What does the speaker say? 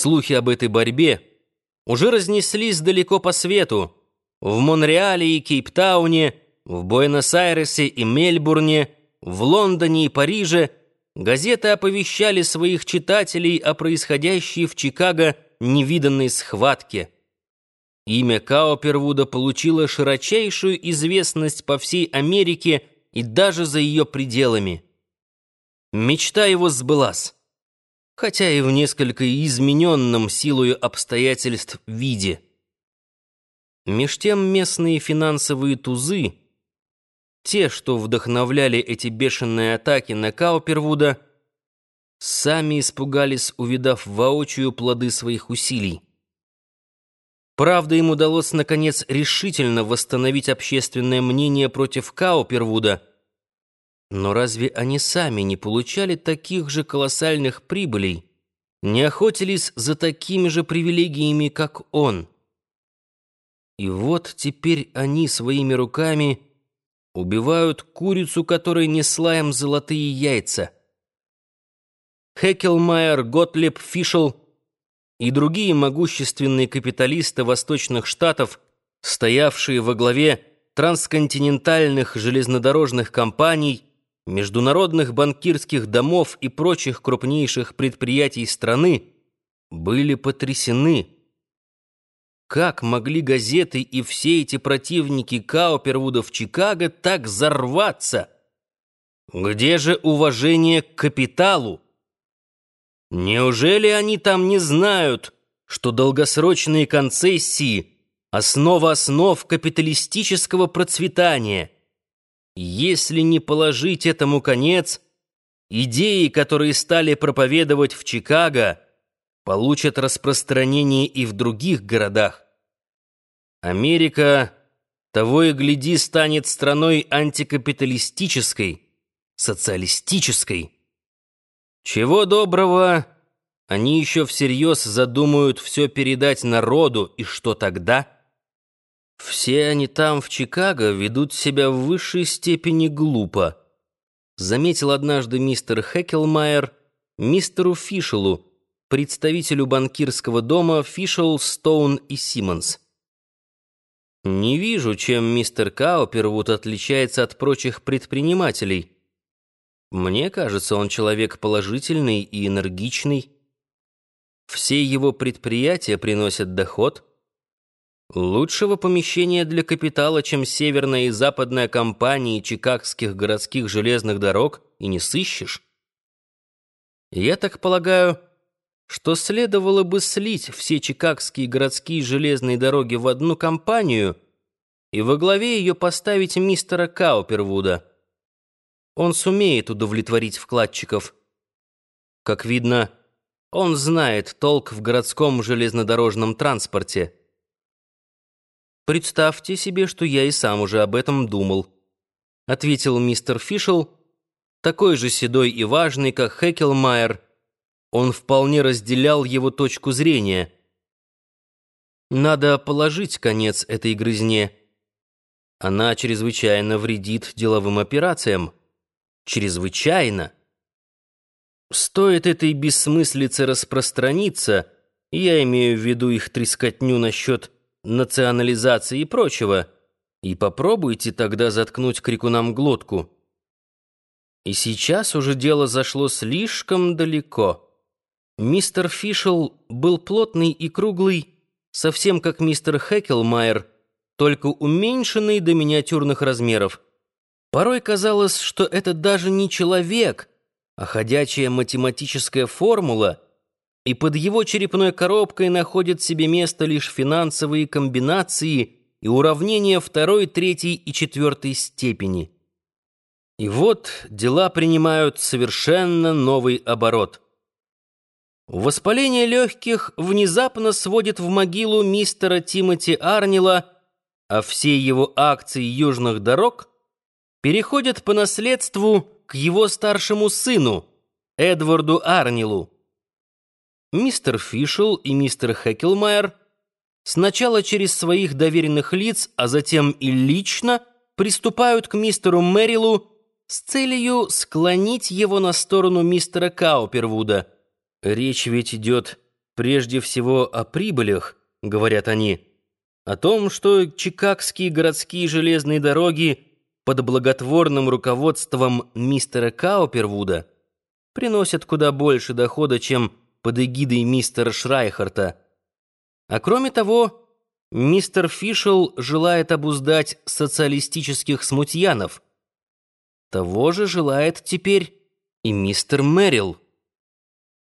Слухи об этой борьбе уже разнеслись далеко по свету. В Монреале и Кейптауне, в Буэнос-Айресе и Мельбурне, в Лондоне и Париже газеты оповещали своих читателей о происходящей в Чикаго невиданной схватке. Имя Каупервуда получило широчайшую известность по всей Америке и даже за ее пределами. Мечта его сбылась хотя и в несколько измененном силою обстоятельств виде. Меж тем местные финансовые тузы, те, что вдохновляли эти бешеные атаки на Каупервуда, сами испугались, увидав воочию плоды своих усилий. Правда, им удалось, наконец, решительно восстановить общественное мнение против Каупервуда — но разве они сами не получали таких же колоссальных прибылей, не охотились за такими же привилегиями, как он? И вот теперь они своими руками убивают курицу, которая несла им золотые яйца. Хекелмайер, Готлеб, Фишел и другие могущественные капиталисты восточных штатов, стоявшие во главе трансконтинентальных железнодорожных компаний, международных банкирских домов и прочих крупнейших предприятий страны были потрясены. Как могли газеты и все эти противники Каупервуда в Чикаго так взорваться? Где же уважение к капиталу? Неужели они там не знают, что долгосрочные концессии — основа основ капиталистического процветания — если не положить этому конец, идеи, которые стали проповедовать в Чикаго, получат распространение и в других городах. Америка, того и гляди, станет страной антикапиталистической, социалистической. Чего доброго, они еще всерьез задумают все передать народу, и что тогда? Все они там, в Чикаго, ведут себя в высшей степени глупо. Заметил однажды мистер Хекелмайер мистеру Фишелу, представителю банкирского дома Фишел, Стоун и Симмонс. Не вижу, чем мистер Каупервуд отличается от прочих предпринимателей. Мне кажется, он человек положительный и энергичный. Все его предприятия приносят доход — Лучшего помещения для капитала, чем северная и западная компании чикагских городских железных дорог, и не сыщешь. Я так полагаю, что следовало бы слить все чикагские городские железные дороги в одну компанию и во главе ее поставить мистера Каупервуда. Он сумеет удовлетворить вкладчиков. Как видно, он знает толк в городском железнодорожном транспорте. «Представьте себе, что я и сам уже об этом думал», — ответил мистер Фишел, такой же седой и важный, как Хекелмайер. Он вполне разделял его точку зрения. «Надо положить конец этой грызне. Она чрезвычайно вредит деловым операциям. Чрезвычайно. Стоит этой бессмыслице распространиться, я имею в виду их трескотню насчет национализации и прочего, и попробуйте тогда заткнуть крикунам глотку. И сейчас уже дело зашло слишком далеко. Мистер Фишел был плотный и круглый, совсем как мистер Хекелмайер, только уменьшенный до миниатюрных размеров. Порой казалось, что это даже не человек, а ходячая математическая формула — и под его черепной коробкой находят себе место лишь финансовые комбинации и уравнения второй, третьей и четвертой степени. И вот дела принимают совершенно новый оборот. Воспаление легких внезапно сводит в могилу мистера Тимоти Арнила, а все его акции южных дорог переходят по наследству к его старшему сыну, Эдварду Арнилу. Мистер Фишел и мистер Хекелмайер сначала через своих доверенных лиц, а затем и лично приступают к мистеру Мэрилу с целью склонить его на сторону мистера Каупервуда. Речь ведь идет прежде всего о прибылях, говорят они, о том, что чикагские городские железные дороги под благотворным руководством мистера Каупервуда приносят куда больше дохода, чем под эгидой мистера Шрайхарта. А кроме того, мистер Фишел желает обуздать социалистических смутьянов. Того же желает теперь и мистер Мэрил.